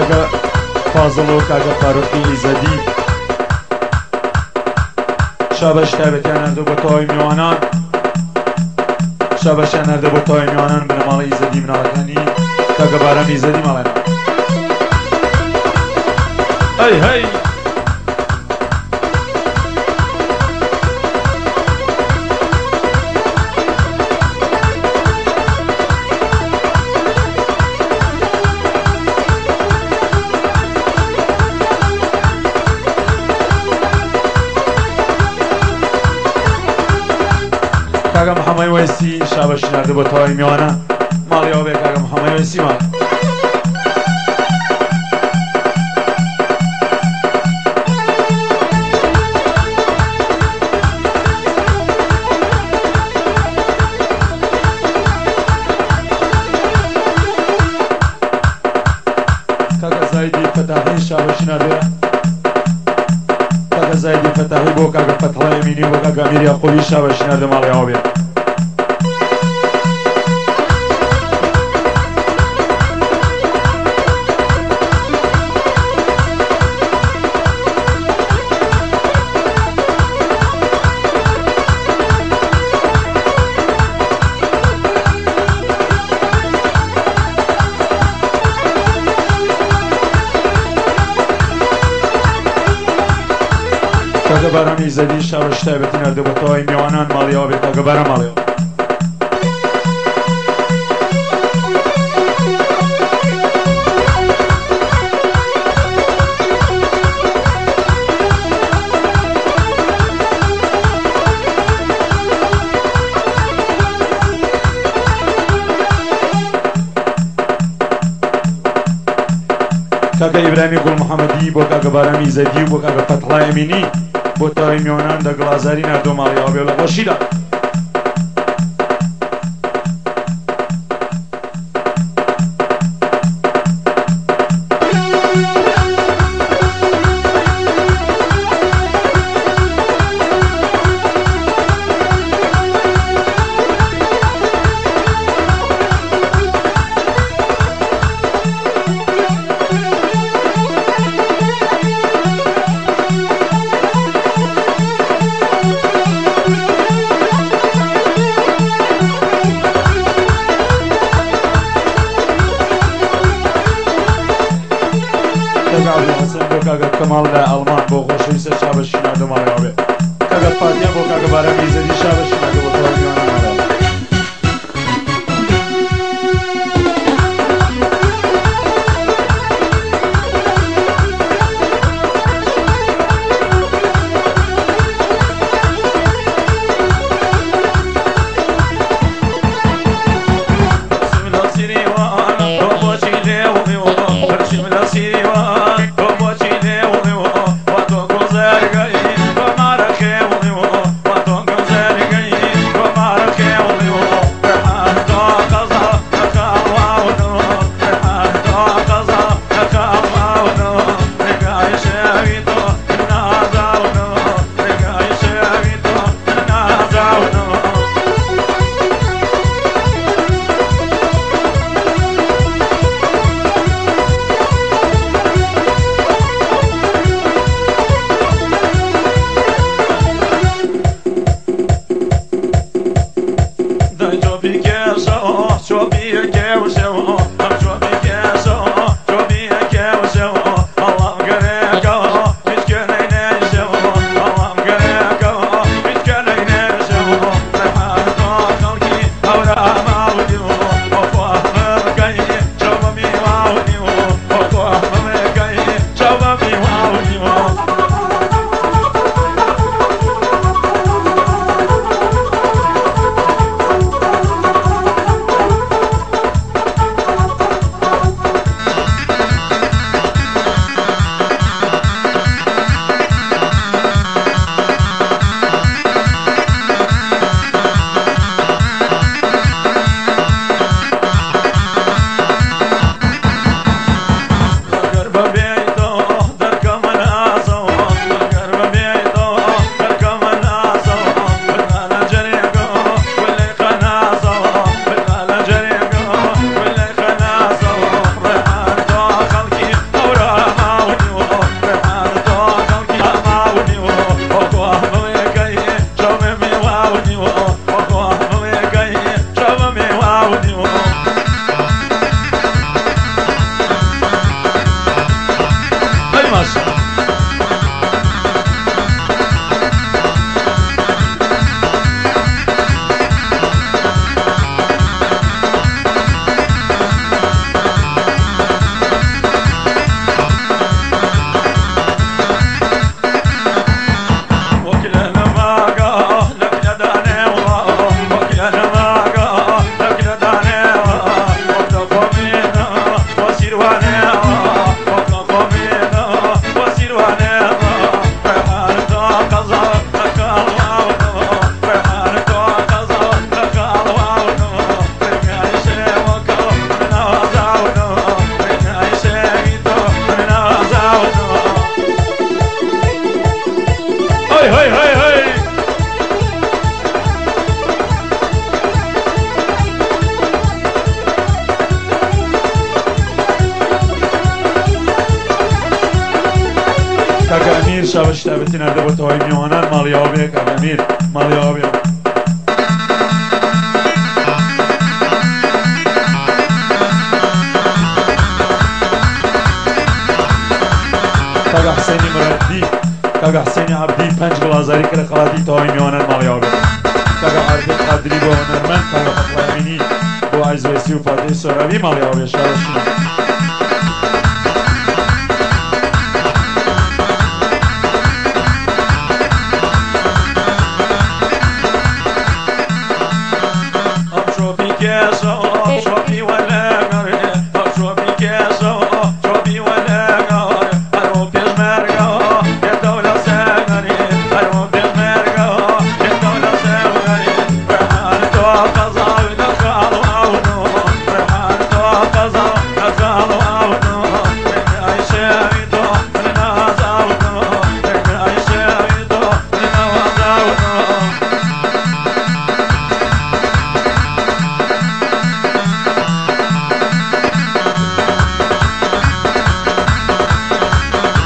کاگە فازڵەوە کاگە فاروقی ئیزەدی شابەش تایبەتیان هەردوو بە تەواوی میوانان شابەشیان هەردە بۆ تەواوی میوانان بنەماڵی ئیزەدی مناڵەکانی کاگە باران ئیزەدی ماڵێن ئەی هەی کاگە محەممەی بۆ تەواوی میوانە ماڵیەوە بێ کاگە محەممەی وەسی ماڵ کاگە زایدی فەتاحی شابەشی نردە کاگە زایدی فەتاحی بۆ کاگە نردە ماڵیەوە بێ کاگە بارانی زەدی شاوەش تایبەتی نردە بۆ تەواوی میوانان ماڵیەوە بێ کاگە بارە ماڵیەوە کاگە ئیبرامی گوڵ محەممەدی بۆ کاگە بارانی زەدی بۆ کاگە فەتحڵای ئەمینی بۆ تەواوی میوانان دە گڵازاری نردۆ ماڵیەوە بێ لە خۆشیدا کەماڵ لە ئەڵمان بۆ خۆشەویستە شابەشی بێ کاگە فاتیە بۆ کاگە بارانی زەدی شابەشی نردە بۆ تەواوی میوانان I wish کاکەمیر شەوەشتا بچی نەردەبەتەوەی میوانان ماڵیەوە بێ کاکەمیر ماڵیەوە بێ. کاگە حسێنی مەردی کاگە حسێنی عەبدی پەنج گڵازاری کرە خڵاتی تەوای میوانان ماڵیەوە بێ. کاگە عەرفی قادری بۆ هەنەرمەند کاگە فەتڵامینی بۆ ئایزوێسی و فاتحی سۆراوی ماڵیەوە بێ شارەشی.